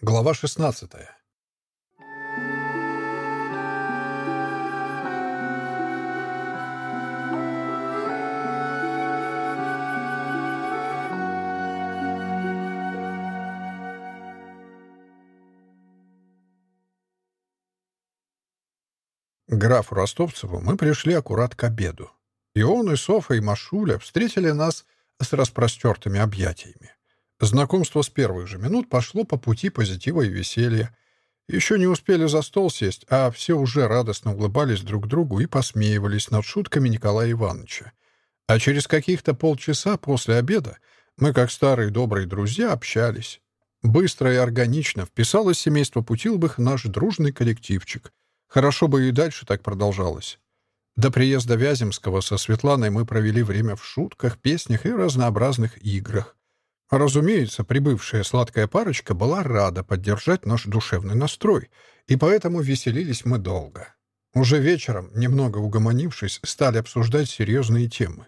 Глава 16. графу Ростовцеву мы пришли аккурат к обеду. И он, и Софа, и Машуля встретили нас с распростертыми объятиями. Знакомство с первых же минут пошло по пути позитива и веселья. Еще не успели за стол сесть, а все уже радостно улыбались друг другу и посмеивались над шутками Николая Ивановича. А через каких-то полчаса после обеда мы, как старые добрые друзья, общались. Быстро и органично вписалось семейство Путилбых в наш дружный коллективчик. Хорошо бы и дальше так продолжалось. До приезда Вяземского со Светланой мы провели время в шутках, песнях и разнообразных играх. Разумеется, прибывшая сладкая парочка была рада поддержать наш душевный настрой, и поэтому веселились мы долго. Уже вечером, немного угомонившись, стали обсуждать серьезные темы.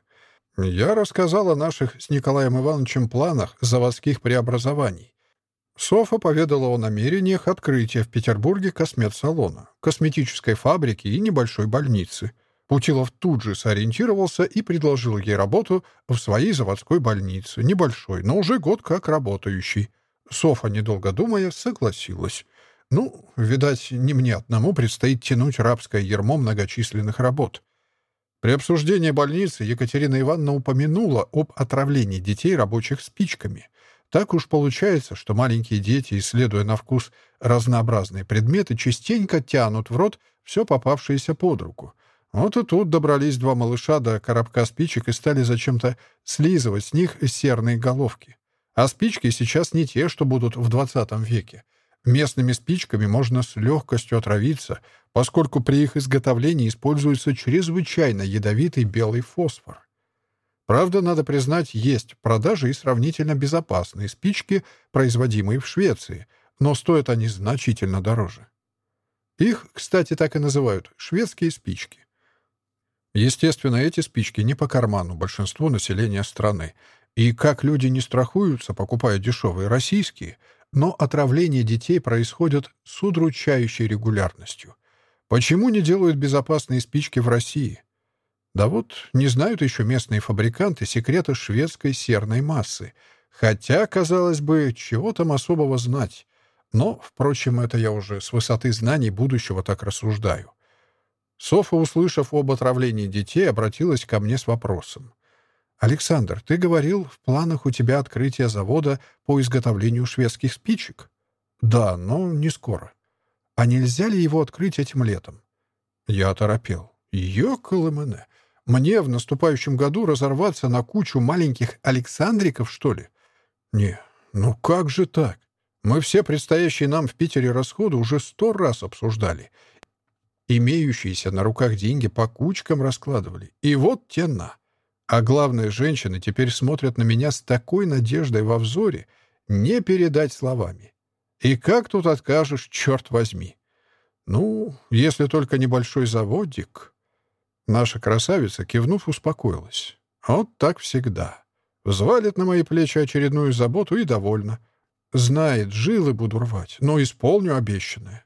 Я рассказал о наших с Николаем Ивановичем планах заводских преобразований. Софа поведала о намерениях открытия в Петербурге космет-салона, косметической фабрики и небольшой больницы. Путилов тут же сориентировался и предложил ей работу в своей заводской больнице, небольшой, но уже год как работающий Софа, недолго думая, согласилась. Ну, видать, не мне одному предстоит тянуть рабское ермо многочисленных работ. При обсуждении больницы Екатерина Ивановна упомянула об отравлении детей рабочих спичками. Так уж получается, что маленькие дети, исследуя на вкус разнообразные предметы, частенько тянут в рот все попавшееся под руку — вот и тут добрались два малыша до коробка спичек и стали зачем-то слизывать с них серные головки. А спички сейчас не те, что будут в 20 веке. Местными спичками можно с легкостью отравиться, поскольку при их изготовлении используется чрезвычайно ядовитый белый фосфор. Правда, надо признать, есть в продаже и сравнительно безопасные спички, производимые в Швеции, но стоят они значительно дороже. Их, кстати, так и называют — шведские спички. Естественно, эти спички не по карману большинству населения страны. И как люди не страхуются, покупая дешевые российские, но отравление детей происходит с удручающей регулярностью. Почему не делают безопасные спички в России? Да вот не знают еще местные фабриканты секрета шведской серной массы. Хотя, казалось бы, чего там особого знать. Но, впрочем, это я уже с высоты знаний будущего так рассуждаю. Софа, услышав об отравлении детей, обратилась ко мне с вопросом. «Александр, ты говорил, в планах у тебя открытие завода по изготовлению шведских спичек?» «Да, но не скоро. А нельзя ли его открыть этим летом?» Я оторопел. «Ёкалэмэне! Мне в наступающем году разорваться на кучу маленьких Александриков, что ли?» «Не, ну как же так? Мы все предстоящие нам в Питере расходы болтающиеся на руках деньги по кучкам раскладывали. И вот те на. А главные женщины теперь смотрят на меня с такой надеждой во взоре, не передать словами. И как тут откажешь, черт возьми? Ну, если только небольшой заводик. Наша красавица, кивнув, успокоилась. Вот так всегда. Взвалит на мои плечи очередную заботу и довольна. Знает, жилы буду рвать, но исполню обещанное.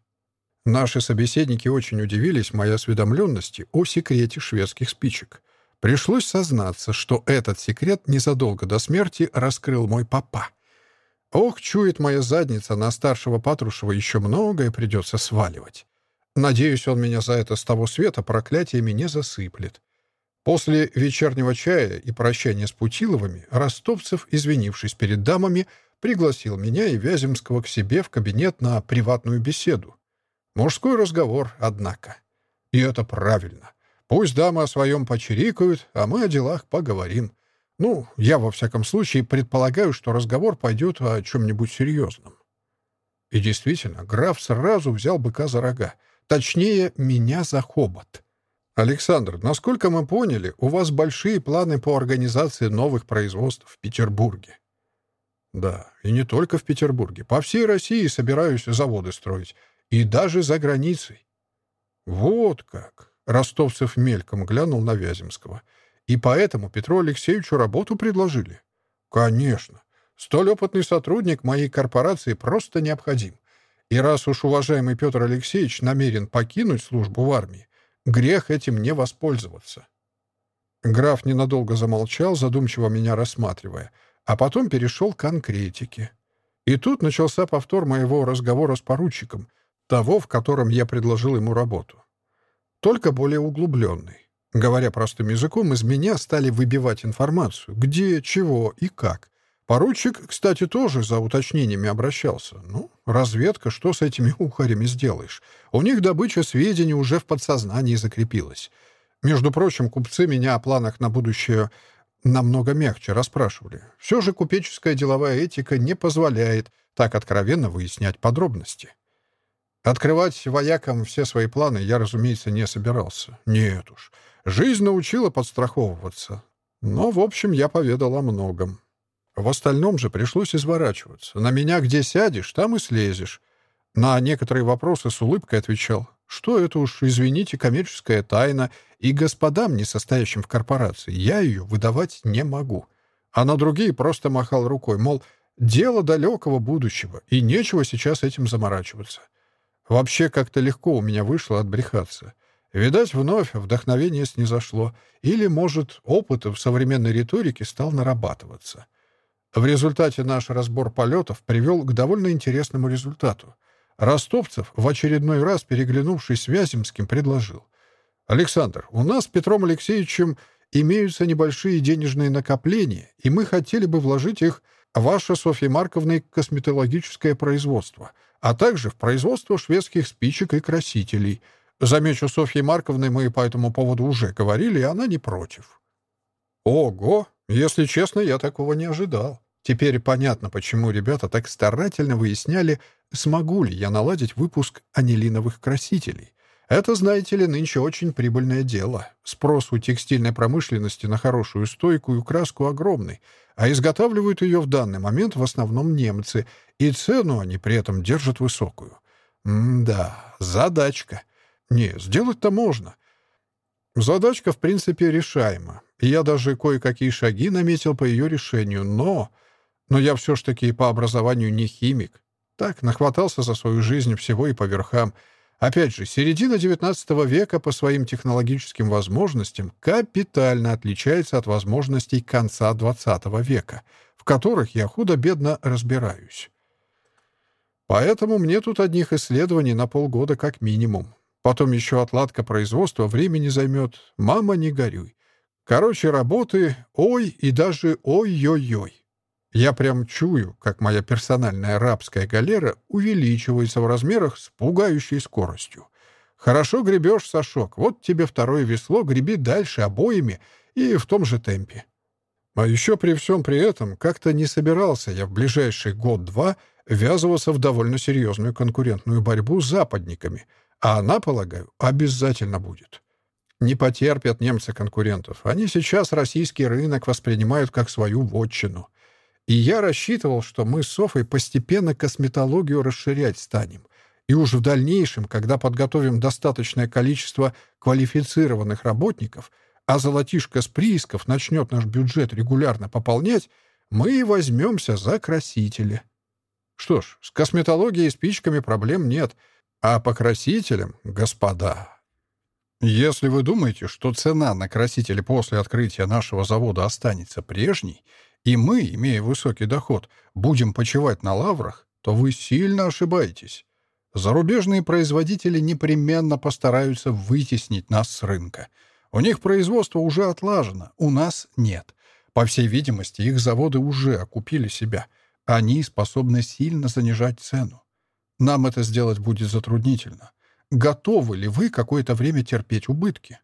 Наши собеседники очень удивились моей осведомленности о секрете шведских спичек. Пришлось сознаться, что этот секрет незадолго до смерти раскрыл мой папа. Ох, чует моя задница, на старшего Патрушева еще многое придется сваливать. Надеюсь, он меня за это с того света проклятиями не засыплет. После вечернего чая и прощания с Путиловыми Ростовцев, извинившись перед дамами, пригласил меня и Вяземского к себе в кабинет на приватную беседу. Мужской разговор, однако. И это правильно. Пусть дамы о своем почерикают, а мы о делах поговорим. Ну, я, во всяком случае, предполагаю, что разговор пойдет о чем-нибудь серьезном. И действительно, граф сразу взял быка за рога. Точнее, меня за хобот. «Александр, насколько мы поняли, у вас большие планы по организации новых производств в Петербурге». «Да, и не только в Петербурге. По всей России собираюсь заводы строить и даже за границей. Вот как! Ростовцев мельком глянул на Вяземского. И поэтому Петру Алексеевичу работу предложили? Конечно. Столь опытный сотрудник моей корпорации просто необходим. И раз уж уважаемый Петр Алексеевич намерен покинуть службу в армии, грех этим не воспользоваться. Граф ненадолго замолчал, задумчиво меня рассматривая, а потом перешел к конкретике. И тут начался повтор моего разговора с поручиком — того, в котором я предложил ему работу. Только более углубленный. Говоря простым языком, из меня стали выбивать информацию, где, чего и как. Поручик, кстати, тоже за уточнениями обращался. Ну, разведка, что с этими ухарями сделаешь? У них добыча сведений уже в подсознании закрепилась. Между прочим, купцы меня о планах на будущее намного мягче расспрашивали. Все же купеческая Открывать воякам все свои планы я, разумеется, не собирался. Нет уж. Жизнь научила подстраховываться. Но, в общем, я поведал о многом. В остальном же пришлось изворачиваться. На меня где сядешь, там и слезешь. На некоторые вопросы с улыбкой отвечал. Что это уж, извините, коммерческая тайна, и господам, не состоящим в корпорации, я ее выдавать не могу. А на другие просто махал рукой, мол, дело далекого будущего, и нечего сейчас этим заморачиваться. Вообще как-то легко у меня вышло отбрехаться. Видать, вновь вдохновение снизошло, или, может, опыт в современной риторике стал нарабатываться. В результате наш разбор полетов привел к довольно интересному результату. Ростовцев, в очередной раз переглянувшись с Вяземским, предложил. «Александр, у нас с Петром Алексеевичем имеются небольшие денежные накопления, и мы хотели бы вложить их в ваше, Софья Марковна, косметологическое производство, а также в производство шведских спичек и красителей. Замечу, Софьей Марковной мы по этому поводу уже говорили, и она не против». «Ого! Если честно, я такого не ожидал. Теперь понятно, Это, знаете ли, нынче очень прибыльное дело. Спрос у текстильной промышленности на хорошую стойку и краску огромный, а изготавливают ее в данный момент в основном немцы, и цену они при этом держат высокую. М да, задачка. Не, сделать-то можно. Задачка, в принципе, решаема. Я даже кое-какие шаги наметил по ее решению, но... Но я все ж таки по образованию не химик. Так, нахватался за свою жизнь всего и по верхам — Опять же, середина XIX века по своим технологическим возможностям капитально отличается от возможностей конца XX века, в которых я худо-бедно разбираюсь. Поэтому мне тут одних исследований на полгода как минимум. Потом еще отладка производства времени займет. Мама, не горюй. Короче, работы ой и даже ой-ой-ой. Я прям чую, как моя персональная рабская галера увеличивается в размерах с пугающей скоростью. Хорошо гребешь, Сашок, вот тебе второе весло, греби дальше обоими и в том же темпе. А еще при всем при этом как-то не собирался я в ближайший год-два ввязываться в довольно серьезную конкурентную борьбу с западниками, а она, полагаю, обязательно будет. Не потерпят немцы конкурентов. Они сейчас российский рынок воспринимают как свою вотчину. И я рассчитывал, что мы с Софой постепенно косметологию расширять станем. И уж в дальнейшем, когда подготовим достаточное количество квалифицированных работников, а золотишко с приисков начнет наш бюджет регулярно пополнять, мы и возьмемся за красители. Что ж, с косметологией и спичками проблем нет, а по красителям, господа, если вы думаете, что цена на красители после открытия нашего завода останется прежней, и мы, имея высокий доход, будем почивать на лаврах, то вы сильно ошибаетесь. Зарубежные производители непременно постараются вытеснить нас с рынка. У них производство уже отлажено, у нас нет. По всей видимости, их заводы уже окупили себя. Они способны сильно занижать цену. Нам это сделать будет затруднительно. Готовы ли вы какое-то время терпеть убытки?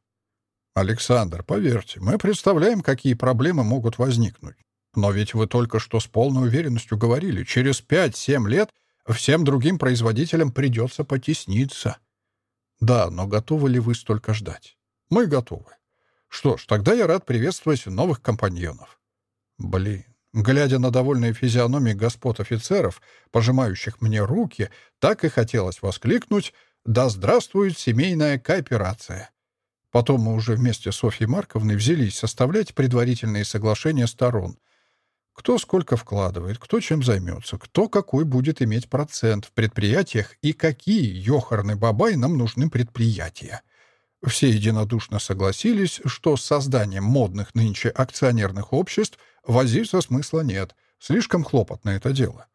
Александр, поверьте, мы представляем, какие проблемы могут возникнуть. Но ведь вы только что с полной уверенностью говорили, через 5-7 лет всем другим производителям придется потесниться. Да, но готовы ли вы столько ждать? Мы готовы. Что ж, тогда я рад приветствовать новых компаньонов. Блин, глядя на довольные физиономии господ офицеров, пожимающих мне руки, так и хотелось воскликнуть — да здравствует семейная кооперация. Потом мы уже вместе с Софьей Марковной взялись составлять предварительные соглашения сторон. Кто Кто сколько вкладывает, кто чем займется, кто какой будет иметь процент в предприятиях и какие ёхарный бабай нам нужны предприятия. Все единодушно согласились, что с созданием модных нынче акционерных обществ возиться смысла нет, слишком хлопотно это дело.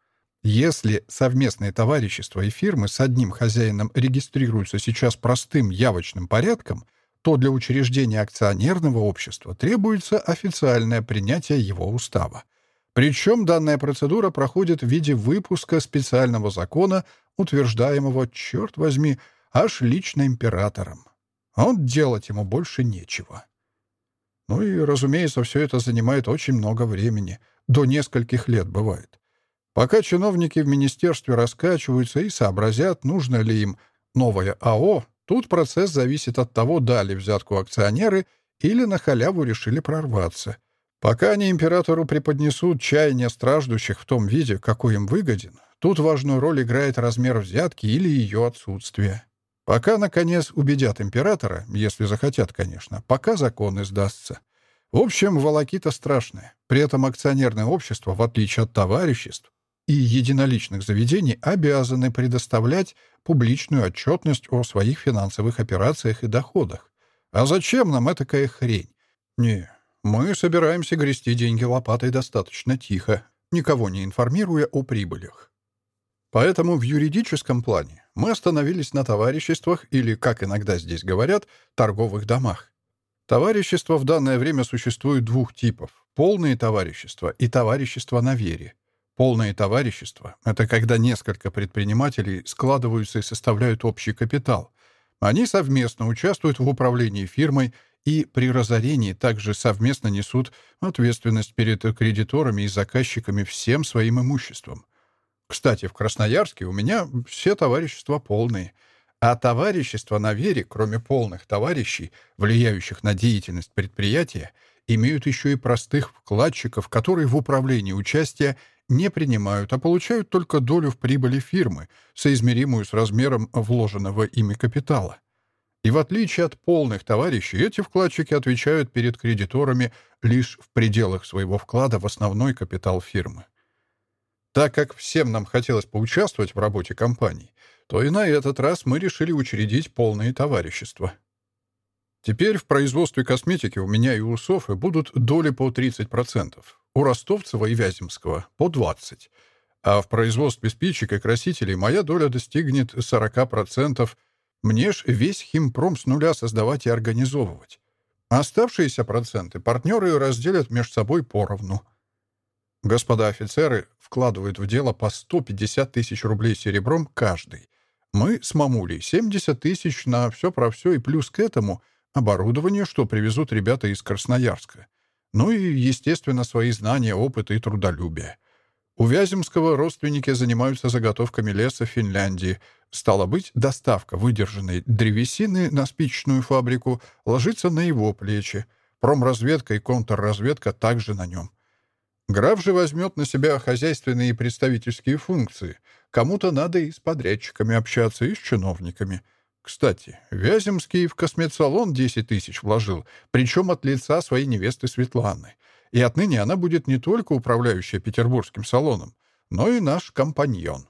Если совместные товарищества и фирмы с одним хозяином регистрируются сейчас простым явочным порядком, то для учреждения акционерного общества требуется официальное принятие его устава. Причем данная процедура проходит в виде выпуска специального закона, утверждаемого, черт возьми, аж лично императором. А вот делать ему больше нечего. Ну и, разумеется, все это занимает очень много времени. До нескольких лет бывает. Пока чиновники в министерстве раскачиваются и сообразят, нужно ли им новое АО, тут процесс зависит от того, дали взятку акционеры или на халяву решили прорваться — Пока они императору преподнесут чаяние страждущих в том виде, какой им выгоден, тут важную роль играет размер взятки или ее отсутствие. Пока, наконец, убедят императора, если захотят, конечно, пока закон издастся. В общем, волокита страшная. При этом акционерное общество, в отличие от товариществ и единоличных заведений, обязаны предоставлять публичную отчетность о своих финансовых операциях и доходах. А зачем нам этакая хрень? Не, мы собираемся грести деньги лопатой достаточно тихо, никого не информируя о прибылях. Поэтому в юридическом плане мы остановились на товариществах или, как иногда здесь говорят, торговых домах. Товарищества в данное время существуют двух типов — полные товарищества и товарищества на вере. Полные товарищества — это когда несколько предпринимателей складываются и составляют общий капитал. Они совместно участвуют в управлении фирмой и при разорении также совместно несут ответственность перед кредиторами и заказчиками всем своим имуществом. Кстати, в Красноярске у меня все товарищества полные, а товарищества на вере, кроме полных товарищей, влияющих на деятельность предприятия, имеют еще и простых вкладчиков, которые в управлении участия не принимают, а получают только долю в прибыли фирмы, соизмеримую с размером вложенного ими капитала. И в отличие от полных товарищей, эти вкладчики отвечают перед кредиторами лишь в пределах своего вклада в основной капитал фирмы. Так как всем нам хотелось поучаствовать в работе компании, то и на этот раз мы решили учредить полное товарищество. Теперь в производстве косметики у меня и у Софы будут доли по 30%, у Ростовцева и Вяземского — по 20%, а в производстве спичек и красителей моя доля достигнет 40%, мне ж весь Химпром с нуля создавать и организовывать. Оставшиеся проценты партнеры разделят между собой поровну. Господа офицеры вкладывают в дело по 150 тысяч рублей серебром каждый. Мы с мамулей 70 тысяч на все про все и плюс к этому оборудование, что привезут ребята из Красноярска. Ну и, естественно, свои знания, опыт и трудолюбие. У Вяземского родственники занимаются заготовками леса в Финляндии – стало быть, доставка выдержанной древесины на спичечную фабрику ложится на его плечи. Промразведка и контрразведка также на нем. Граф же возьмет на себя хозяйственные и представительские функции. Кому-то надо и с подрядчиками общаться, и с чиновниками. Кстати, Вяземский в косметсалон 10 тысяч вложил, причем от лица своей невесты Светланы. И отныне она будет не только управляющая петербургским салоном, но и наш компаньон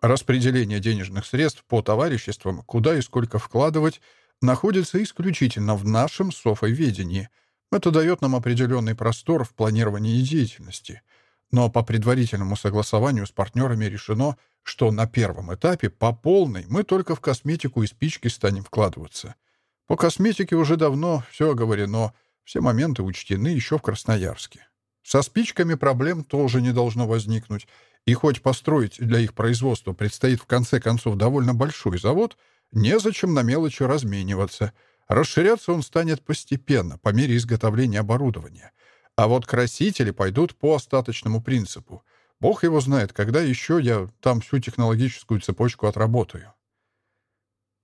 распределение денежных средств по товариществам, куда и сколько вкладывать, находится исключительно в нашем софоведении. Это дает нам определенный простор в планировании деятельности. Но по предварительному согласованию с партнерами решено, что на первом этапе по полной мы только в косметику и спички станем вкладываться. По косметике уже давно все оговорено, все моменты учтены еще в Красноярске. Со спичками проблем тоже не должно возникнуть — и хоть построить для их производства предстоит в конце концов довольно большой завод, незачем на мелочи размениваться — Расширяться он станет постепенно, по мере изготовления оборудования. А вот красители пойдут по остаточному принципу. Бог его знает, когда еще я там всю технологическую цепочку отработаю.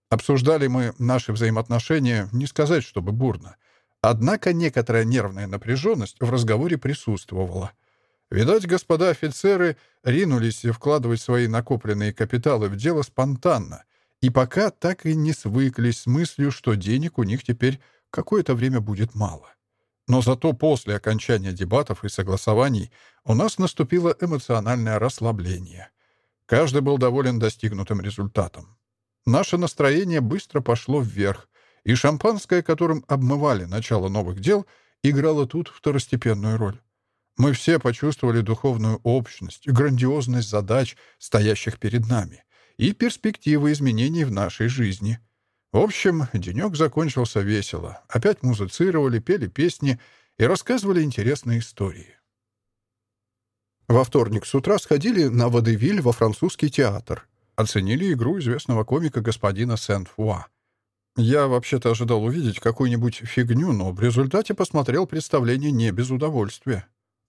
Обсуждали мы наши взаимоотношения, не сказать, чтобы бурно. Однако некоторая нервная напряженность в разговоре присутствовала. Видать, господа офицеры ринулись вкладывать свои накопленные капиталы в дело спонтанно — и пока так и не свыклись с мыслью, что денег у них теперь какое-то время будет мало. Но зато после окончания дебатов и согласований у нас наступило эмоциональное расслабление. Каждый был доволен достигнутым результатом. Наше настроение быстро пошло вверх, и шампанское, которым обмывали начало новых дел, играло тут второстепенную роль. Мы все почувствовали духовную общность, грандиозность задач, стоящих перед нами, и перспективы изменений в нашей жизни. В общем, денек закончился весело. Опять музицировали, пели песни и рассказывали интересные истории. Во вторник с утра сходили на Водевиль во французский театр. Оценили игру известного комика господина Сент-Фуа. Я вообще-то ожидал увидеть какую-нибудь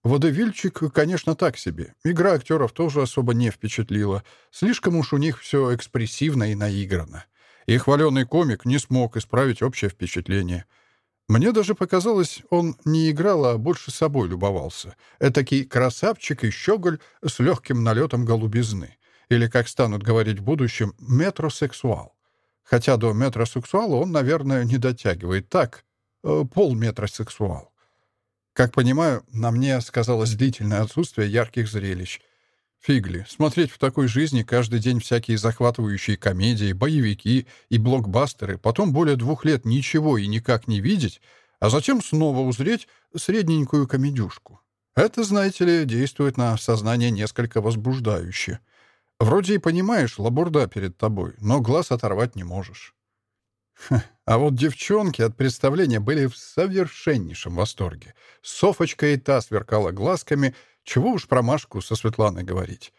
фигню, но в результате посмотрел представление не без удовольствия. Водевильчик, конечно, так себе. Игра актеров тоже особо не впечатлила. Слишком уж у них все экспрессивно и наиграно. И хваленый комик не смог исправить общее впечатление. Мне даже показалось, он не играл, а больше собой любовался. Этакий красавчик и щеголь с легким налетом голубизны. Или, как станут говорить в будущем, метросексуал. Хотя до метросексуала он, наверное, не дотягивает. Так, э, полметросексуал. Как понимаю, на мне сказалось длительное отсутствие ярких зрелищ. Фигли, смотреть в такой жизни каждый день всякие захватывающие комедии, боевики и блокбастеры, потом более двух лет ничего и никак не видеть, а затем снова узреть средненькую комедюшку. Это, знаете ли, действует на сознание несколько возбуждающе. Вроде и понимаешь, лабурда перед тобой, но глаз оторвать не можешь. А вот девчонки от представления были в совершеннейшем восторге. Софочка и та сверкала глазками, чего уж про Машку со Светланой говорить.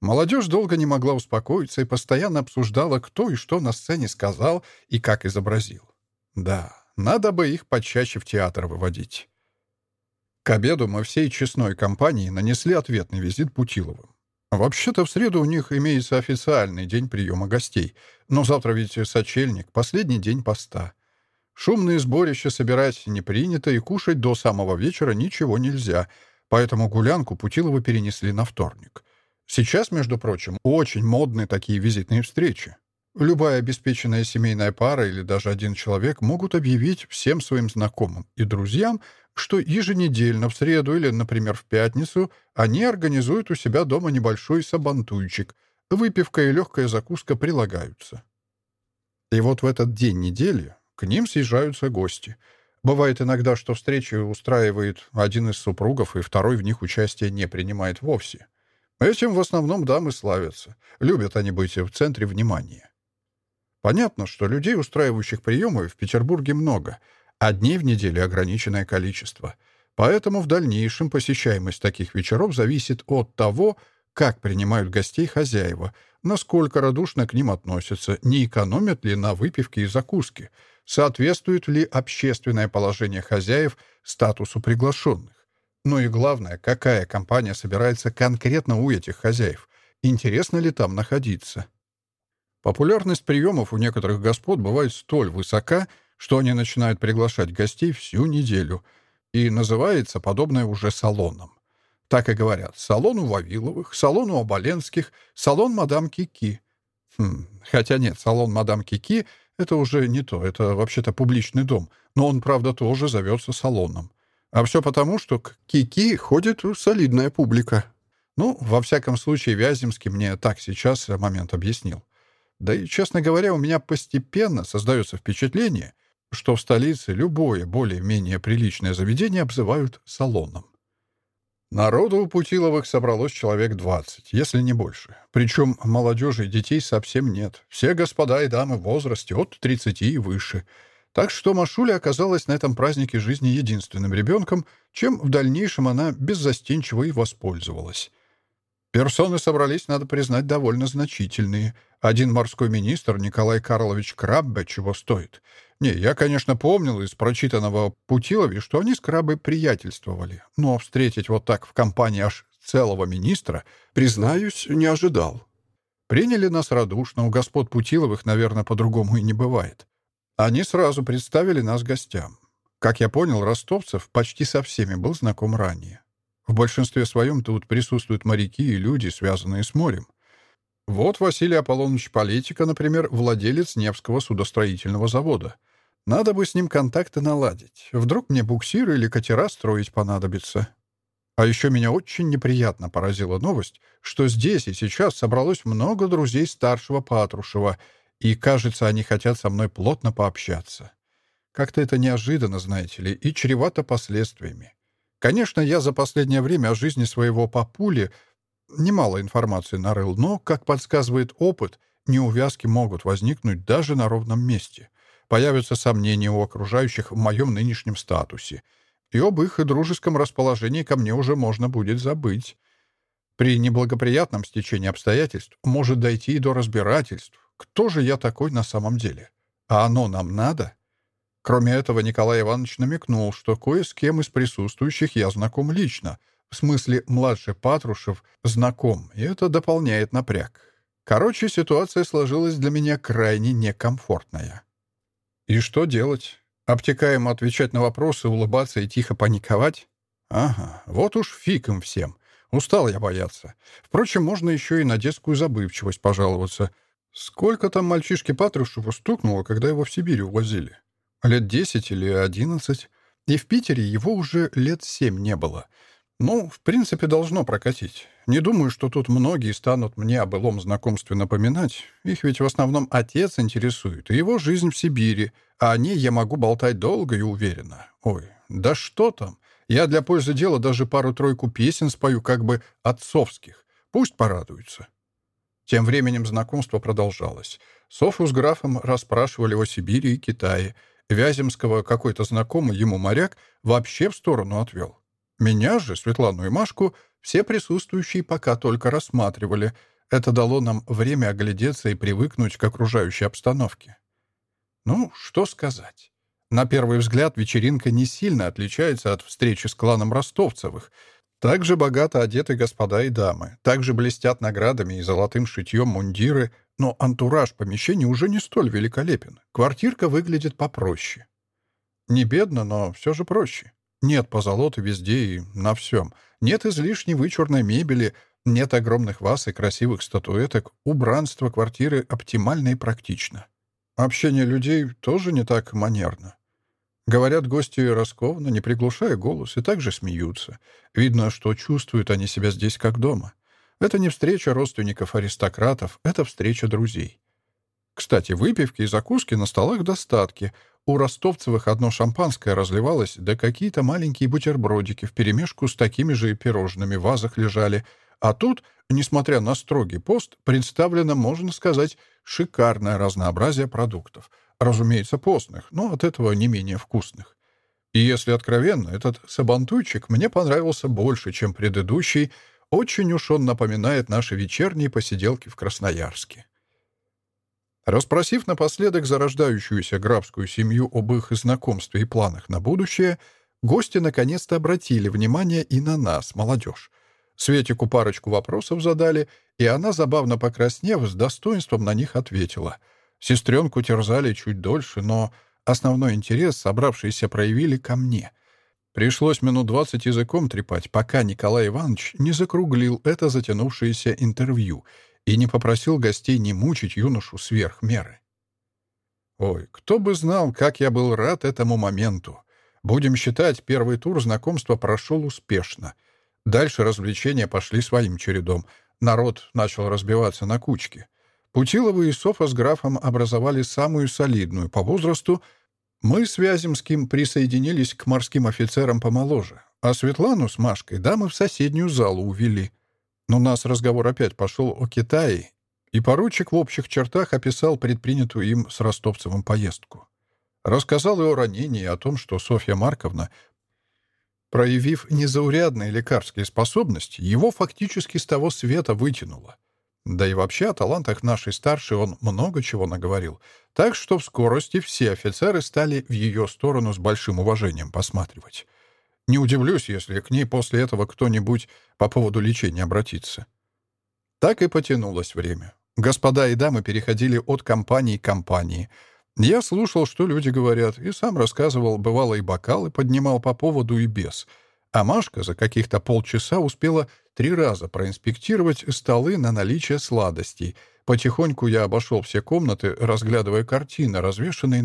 Молодежь долго не могла успокоиться и постоянно обсуждала, кто и что на сцене сказал и как изобразил. Да, надо бы их почаще в театр выводить. К обеду мы всей честной компанией нанесли ответный визит Путиловым. Вообще-то в среду у них имеется официальный день приема гостей, но завтра ведь сочельник, последний день поста. Шумные сборища собирать не принято, и кушать до самого вечера ничего нельзя, поэтому гулянку Путилова перенесли на вторник. Сейчас, между прочим, очень модны такие визитные встречи. Любая обеспеченная семейная пара или даже один человек могут объявить всем своим знакомым и друзьям, что еженедельно в среду или, например, в пятницу они организуют у себя дома небольшой сабантуйчик. Выпивка и легкая закуска прилагаются. И вот в этот день недели к ним съезжаются гости. Бывает иногда, что встречи устраивает один из супругов, и второй в них участие не принимает вовсе. Этим в основном дамы Понятно, что людей, устраивающих приемы, в Петербурге много. Одни в неделю ограниченное количество. Поэтому в дальнейшем посещаемость таких вечеров зависит от того, как принимают гостей хозяева, насколько радушно к ним относятся, не экономят ли на выпивке и закуске, соответствует ли общественное положение хозяев статусу приглашенных. Ну и главное, какая компания собирается конкретно у этих хозяев, интересно ли там находиться. Популярность приемов у некоторых господ бывает столь высока, что они начинают приглашать гостей всю неделю, и называется подобное уже салоном. Так и говорят. Салон у Вавиловых, салон у Оболенских, салон мадам Кики. Хм, хотя нет, салон мадам Кики — это уже не то, это вообще-то публичный дом, но он, правда, тоже зовется салоном. А все потому, что к Кики ходит солидная публика. Ну, во всяком случае, Вяземский мне так сейчас момент объяснил. Да и, честно говоря, у меня постепенно создается впечатление, что в столице любое более-менее приличное заведение обзывают салоном. Народу у Путиловых собралось человек 20, если не больше. Причем молодежи и детей совсем нет. Все господа и дамы в возрасте от 30 и выше. Так что Машуля оказалась на этом празднике жизни единственным ребенком, чем в дальнейшем она беззастенчиво и воспользовалась. Персоны собрались, надо признать, довольно значительные. Один морской министр, Николай Карлович Краббе, чего стоит. Не, я, конечно, помнил из прочитанного Путилове, что они с Краббой приятельствовали, но встретить вот так в компании аж целого министра, признаюсь, не ожидал. Приняли нас радушно, у господ Путиловых, наверное, по-другому и не бывает. Они сразу представили нас гостям. Как я понял, Ростовцев почти со всеми был знаком ранее. В большинстве своем тут присутствуют моряки и люди, связанные с морем. Вот Василий Аполлоныч Политика, например, владелец Невского судостроительного завода. Надо бы с ним контакты наладить. Вдруг мне буксиры или катера строить понадобится. А еще меня очень неприятно поразила новость, что здесь и сейчас собралось много друзей старшего Патрушева, и, кажется, они хотят со мной плотно пообщаться. Как-то это неожиданно, знаете ли, и чревато последствиями. Конечно, я за последнее время о жизни своего папули немало информации нарыл, но, как подсказывает опыт, неувязки могут возникнуть даже на ровном месте. Появятся сомнения у окружающих в моем нынешнем статусе — и об их дружеском расположении ко мне уже можно будет забыть. При неблагоприятном стечении обстоятельств может дойти и до разбирательств. Кто же я такой на самом деле? А оно нам надо? Кроме этого, Николай Иванович намекнул, что кое с кем из присутствующих я знаком лично. В смысле, младший Патрушев знаком, и это дополняет напряг. Короче, ситуация сложилась для меня крайне некомфортная. И что делать? Обтекаемо отвечать на вопросы, улыбаться и тихо паниковать? Ага, вот уж фиг им всем. Устал я бояться. Впрочем, можно еще и на детскую забывчивость пожаловаться. Сколько там мальчишки Патрушеву стукнуло, когда его в Сибирь увозили? Лет десять или одиннадцать? И в Питере его уже лет семь не было. Ну, в принципе, должно прокатить. Не думаю, что тут многие станут мне о былом знакомстве напоминать. Их ведь в основном отец интересует, и его жизнь в Сибири, а о ней я могу болтать долго и уверенно. Ой, да что там? Я для пользы дела даже пару-тройку песен спою как бы отцовских. Пусть порадуются. Тем временем знакомство продолжалось. Софу с графом расспрашивали о Сибири и Китае. Вяземского какой-то знакомый ему моряк вообще в сторону отвел. Меня же, Светлану и Машку, все присутствующие пока только рассматривали. Это дало нам время оглядеться и привыкнуть к окружающей обстановке. Ну, что сказать. На первый взгляд вечеринка не сильно отличается от встречи с кланом Ростовцевых. Также богато одеты господа и дамы, также блестят наградами и золотым шитьем мундиры, но антураж помещения уже не столь великолепен. Квартирка выглядит попроще. Не бедно, но все же проще. Нет позолоты везде и на всем. Нет излишней вычурной мебели, нет огромных ваз и красивых статуэток. Убранство квартиры оптимально и практично. Общение людей тоже не так манерно. Говорят гости раскованно, не приглушая голос, и также смеются. Видно, что чувствуют они себя здесь как дома. Это не встреча родственников-аристократов, это встреча друзей. Кстати, выпивки и закуски на столах достатки — у ростовцевых одно шампанское разливалось, да какие-то маленькие бутербродики вперемешку с такими же пирожными в вазах лежали. А тут, несмотря на строгий пост, представлено, можно сказать, шикарное разнообразие продуктов. Разумеется, постных, но от этого не менее вкусных. И если откровенно, этот сабантуйчик мне понравился больше, чем предыдущий, очень уж он напоминает наши вечерние посиделки в Красноярске. Расспросив напоследок зарождающуюся графскую семью об их знакомстве и планах на будущее, гости наконец-то обратили внимание и на нас, молодежь. Светику парочку вопросов задали, и она, забавно покраснев, с достоинством на них ответила. Сестренку терзали чуть дольше, но основной интерес собравшиеся проявили ко мне. Пришлось минут двадцать языком трепать, пока Николай Иванович не закруглил это затянувшееся интервью — и не попросил гостей не мучить юношу сверх меры. Ой, кто бы знал, как я был рад этому моменту. Будем считать, первый тур знакомства прошел успешно. Дальше развлечения пошли своим чередом. Народ начал разбиваться на кучки. Путилова и Софа с графом образовали самую солидную по возрасту. Мы с Вяземским присоединились к морским офицерам помоложе, а Светлану с Машкой дамы в соседнюю залу увели — но у нас разговор опять пошел о Китае, и поручик в общих чертах описал предпринятую им с Ростовцевым поездку. Рассказал и о ранении, о том, что Софья Марковна, проявив незаурядные лекарские способности, его фактически с того света вытянула. Да и вообще о талантах нашей старшей он много чего наговорил, так что в скорости все офицеры стали в ее сторону с большим уважением посматривать. Не удивлюсь, если к ней после этого кто-нибудь по поводу лечения обратится. Так и потянулось время. Господа и дамы переходили от компании к компании. Я слушал, что люди говорят, и сам рассказывал, бывало и бокалы поднимал по поводу и без. А Машка за каких-то полчаса успела три раза проинспектировать столы на наличие сладостей. Потихоньку я обошел все комнаты, разглядывая картины, развешанные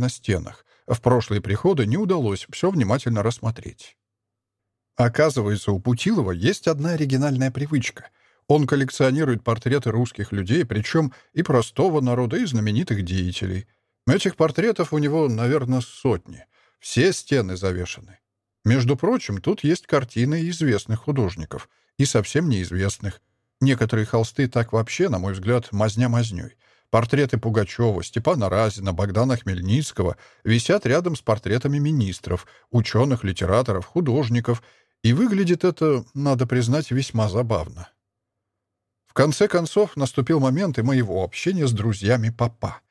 Оказывается, у Путилова есть одна оригинальная привычка. Он коллекционирует портреты русских людей, причем и простого народа, и знаменитых деятелей. Этих портретов у него, наверное, сотни. Все стены завешаны. Между прочим, тут есть картины известных художников и совсем неизвестных. Некоторые холсты так вообще, на мой взгляд, мазня-мазнёй. Портреты Пугачева, Степана Разина, Богдана Хмельницкого висят рядом с портретами министров, ученых, литераторов, художников и выглядит это, надо признать, весьма забавно. В конце концов, наступил момент и моего общения с друзьями папа.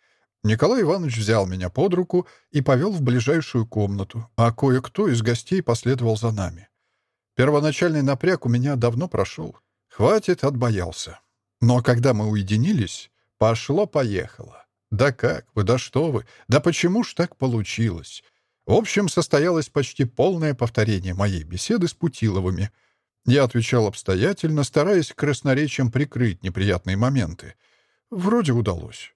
Николай Иванович взял меня под руку и повел в ближайшую комнату, а кое-кто из гостей последовал за нами. Первоначальный напряг у меня давно прошел. Хватит, отбоялся. Но когда мы уединились, пошло-поехало. Да как вы, да что вы, да почему ж так получилось? В общем, состоялось почти полное повторение моей беседы с Путиловыми. Я отвечал обстоятельно, стараясь красноречием прикрыть неприятные моменты. Вроде удалось.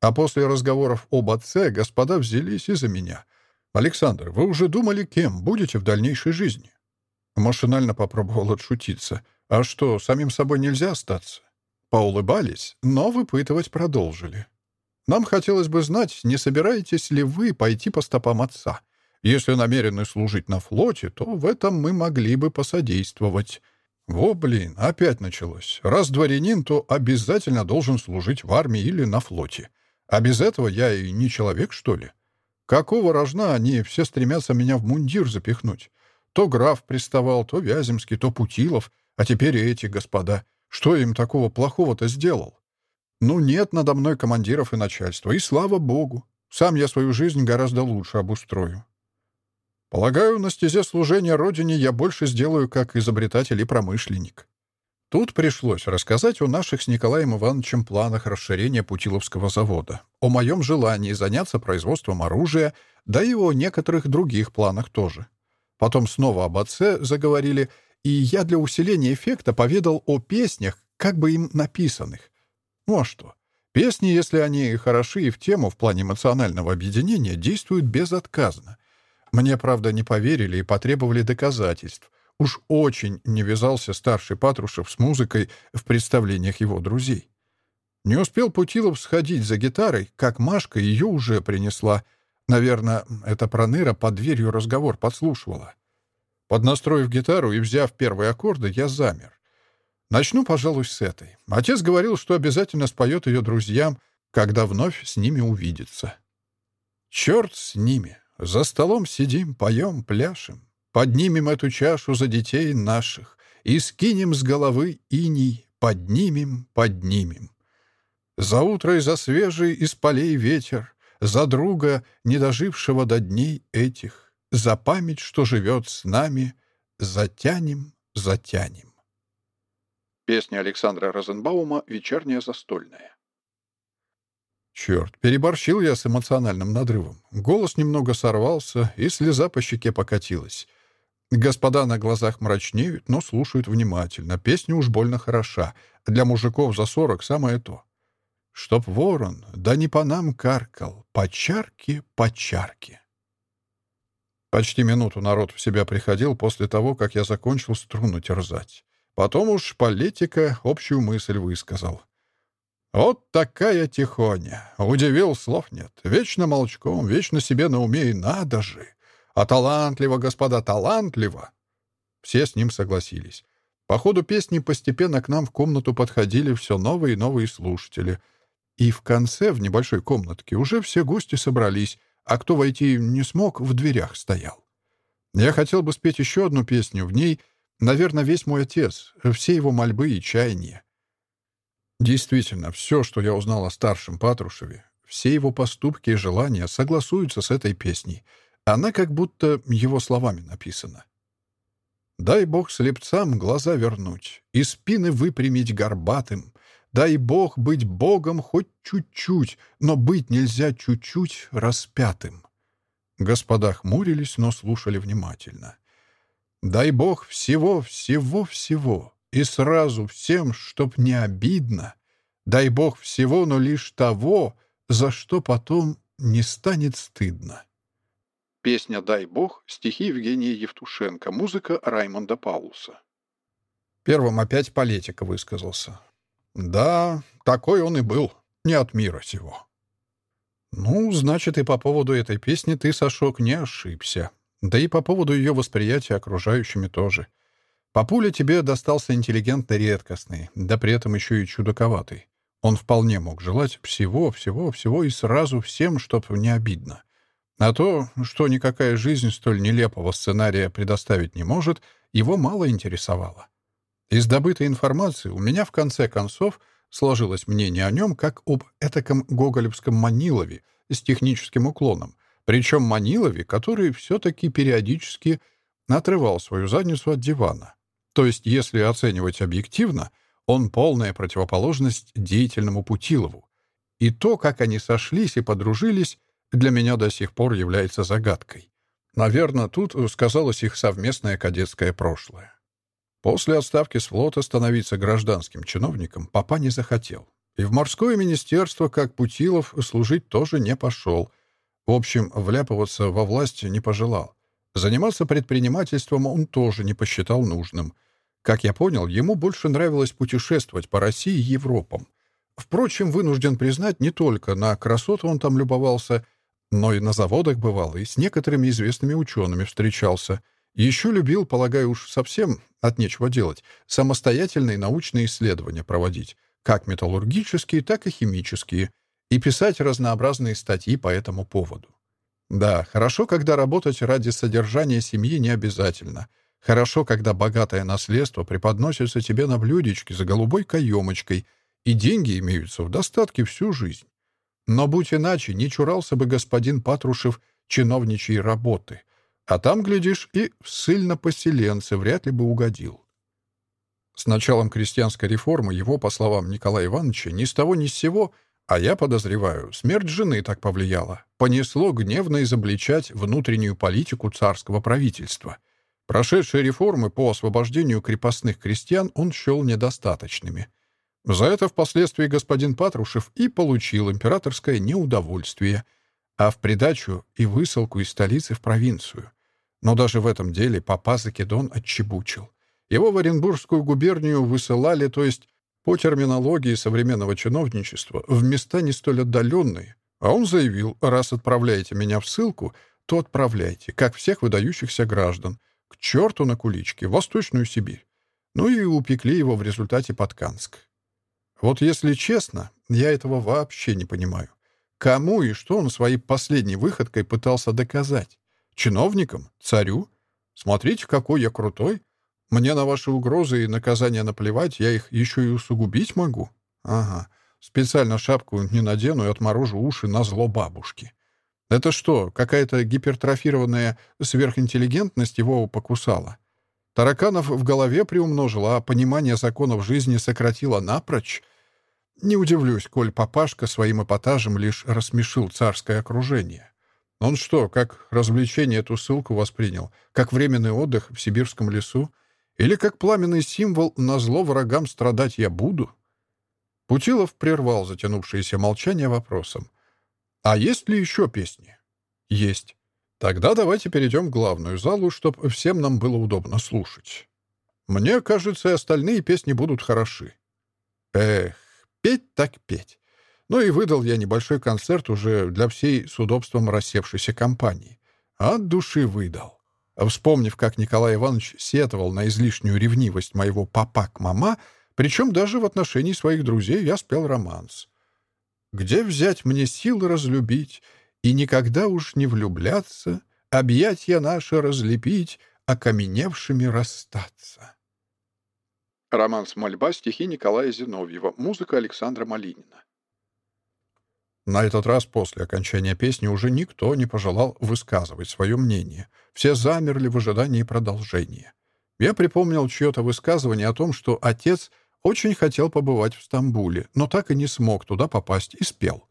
А после разговоров об отце господа взялись из-за меня. «Александр, вы уже думали, кем будете в дальнейшей жизни?» Машинально попробовал отшутиться. «А что, самим собой нельзя остаться?» Поулыбались, но выпытывать продолжили. «Нам хотелось бы знать, не собираетесь ли вы пойти по стопам отца? Если намерены служить на флоте, то в этом мы могли бы посодействовать». Во, блин, опять началось. Раз дворянин, то обязательно должен служить в армии или на флоте. А без этого я и не человек, что ли? Какого рожна они все стремятся меня в мундир запихнуть? То граф приставал, то Вяземский, то Путилов, а теперь и эти господа. Что им такого плохого-то сделал? Ну, нет надо мной командиров и начальства, и слава богу. Сам я свою жизнь гораздо лучше обустрою. Полагаю, на стезе служения Родине я больше сделаю как изобретатель и промышленник. Тут пришлось рассказать о наших с Николаем Ивановичем планах расширения Путиловского завода, о моем желании заняться производством оружия, да и о некоторых других планах тоже. Потом снова об Ну а что, Песни, если они хороши и в тему в плане эмоционального объединения, действуют безотказно. Мне, правда, не поверили и потребовали доказательств. Уж очень не вязался старший Патрушев с музыкой в представлениях его друзей. Не успел Путилов сходить за гитарой, как Машка ее уже принесла. Наверное, эта проныра под дверью разговор подслушивала. Поднастроив гитару и взяв первые аккорды, я замер. Начну, пожалуй, с этой. Отец говорил, что обязательно споет ее друзьям, когда вновь с ними увидится. Черт с ними. За столом сидим, поем, пляшем. Поднимем эту чашу за детей наших и скинем с головы иней, поднимем, поднимем. За утро и за свежий из полей ветер, за друга, не дожившего до дней этих, за память, что живет с нами, затянем, затянем. Песня Александра Розенбаума «Вечерняя застольная». Черт, переборщил я с эмоциональным надрывом. Голос немного сорвался, и слеза по щеке покатилась. Господа на глазах мрачнеют, но слушают внимательно. Песня уж больно хороша. Для мужиков за сорок самое то. Чтоб ворон, да не по нам каркал, по чарке, по чарке. Почти минуту народ в себя приходил после того, как я закончил струну терзать. Потом уж политика, общую мысль высказал. Вот такая тихоня. Удивил, слов нет. Вечно молчком, вечно себе на уме и надо же. А талантливо, господа, талантливо. Все с ним согласились. По ходу песни постепенно к нам в комнату подходили все новые и новые слушатели. И в конце, в небольшой комнатке, уже все гости собрались, а кто войти не смог, в дверях стоял. Я хотел бы спеть еще одну песню, в ней — наверное, весь мой отец, все его мольбы и чаяния. Действительно, все, что я узнал о старшем Патрушеве, все его поступки и желания согласуются с этой песней — она как будто его словами написана. «Дай Бог слепцам глаза вернуть и спины выпрямить горбатым. Дай Бог быть Богом хоть чуть-чуть, но быть нельзя чуть-чуть распятым». Господа хмурились, но слушали внимательно. «Дай Бог всего, всего, всего, и сразу всем, чтоб не обидно. Дай Бог всего, но лишь того, за что потом не станет стыдно». Песня «Дай Бог», стихи Евгения Евтушенко, музыка Раймонда Паулуса. Первым опять Полетика высказался. «Да, такой он и был, не от мира сего». «Ну, значит, и по поводу этой песни ты, Сашок, не ошибся. Да и по поводу ее восприятия окружающими тоже. Папуля тебе достался интеллигентно редкостный, да при этом еще и чудаковатый. Он вполне мог желать всего, всего, всего и сразу всем, чтоб не обидно. А то, что никакая жизнь столь нелепого сценария предоставить не может, его мало интересовало. Из добытой информации у меня в конце концов сложилось мнение о нем как об этаком гоголевском Манилове с техническим уклоном, причем Манилове, который все-таки периодически отрывал свою задницу от дивана. То есть, если оценивать объективно, он полная противоположность деятельному Путилову. И то, как они сошлись и подружились, для меня до сих пор является загадкой. Наверное, тут сказалось их совместное кадетское прошлое. После отставки с флота становиться гражданским чиновником папа не захотел. И в морское министерство, как Путилов, служить тоже не пошел. В общем, вляпываться во власть не пожелал. Заниматься предпринимательством он тоже не посчитал нужным. Как я понял, ему больше нравилось путешествовать по России и Европам. Впрочем, вынужден признать, не только на красоту он там любовался, но и на заводах бывал, и с некоторыми известными учеными встречался — еще любил, полагаю уж совсем от нечего делать, самостоятельные научные исследования проводить, как металлургические, так и химические, и писать разнообразные статьи по этому поводу. Да, хорошо, когда работать ради содержания семьи не обязательно. Хорошо, когда богатое наследство преподносится тебе на блюдечке за голубой каемочкой, и деньги имеются в достатке всю жизнь. Но будь иначе, не чурался бы господин Патрушев чиновничьей работы — а там, А я подозреваю, смерть жены так повлияла. Понесло гневно изобличать внутреннюю политику царского правительства. Прошедшие реформы по освобождению крепостных крестьян он счел недостаточными. За это впоследствии господин Патрушев и получил императорское неудовольствие, а в придачу и высылку из столицы в провинцию. Но даже в этом деле папа Закидон отчебучил. Его в Оренбургскую губернию высылали, то есть по терминологии современного чиновничества, в места не столь отдаленные, а он заявил, раз отправляете меня в ссылку, то отправляйте, как всех выдающихся граждан, к черту на куличке, в Восточную Сибирь. Ну и упекли его в результате под Канск. Вот если честно, я этого вообще не понимаю. Кому и что он своей Мне на ваши угрозы и наказания наплевать, я их еще и усугубить могу. Ага, специально шапку не надену и отморожу уши на зло бабушки. Это что, какая-то гипертрофированная сверхинтеллигентность его покусала? Тараканов в голове приумножила, а понимание законов жизни сократило напрочь? Не удивлюсь, коль папашка своим эпатажем лишь рассмешил царское окружение. Он что, как развлечение эту ссылку воспринял? Как временный отдых в сибирском лесу? Или как пламенный символ «на зло врагам страдать я буду»? Путилов прервал затянувшееся молчание вопросом. «А есть ли еще песни?» «Есть. Тогда давайте перейдем в главную залу, чтобы всем нам было удобно слушать. Мне кажется, и остальные песни будут хороши». «Эх, петь так петь. Ну и выдал я небольшой концерт уже для всей с удобством рассевшейся компании. От души выдал. Вспомнив, как Николай Иванович сетовал на излишнюю ревнивость моего папа к мама, причем даже в отношении своих друзей я спел романс. «Где взять мне силы разлюбить и никогда уж не влюбляться, объятья наши разлепить, окаменевшими расстаться?» Романс «Мольба», стихи Николая Зиновьева, музыка Александра Малинина. На этот раз после окончания песни уже никто не пожелал высказывать свое мнение. Все замерли в ожидании продолжения. Я припомнил чье-то высказывание о том, что отец очень хотел побывать в Стамбуле, но так и не смог туда попасть и спел.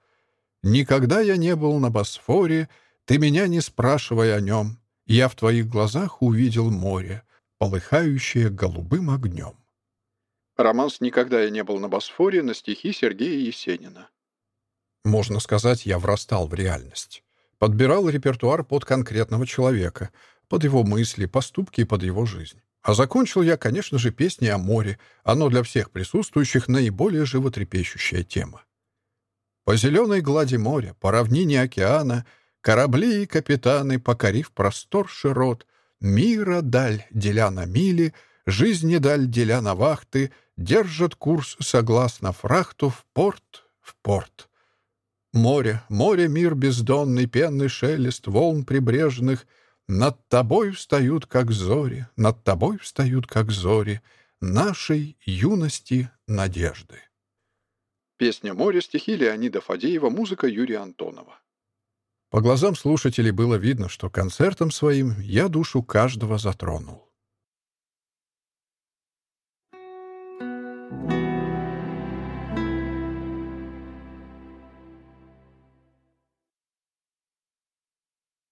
«Никогда я не был на Босфоре, ты меня не спрашивай о нем. Я в твоих глазах увидел море, полыхающее голубым огнем». Романс «Никогда я не был на Босфоре» на стихи Сергея Есенина. Можно сказать, я врастал в реальность. Подбирал репертуар под конкретного человека, под его мысли, поступки и под его жизнь. А закончил я, конечно же, песней о море. Оно для всех присутствующих наиболее животрепещущая тема. По зеленой глади моря, по равнине океана, корабли и капитаны, покорив простор широт, мира даль, деля на мили, жизни даль, деля на вахты, держат курс согласно фрахту в порт, в порт. Море, море, мир бездонный, пенный шелест волн прибрежных, над тобой встают, как зори, над тобой встают, как зори, нашей юности надежды.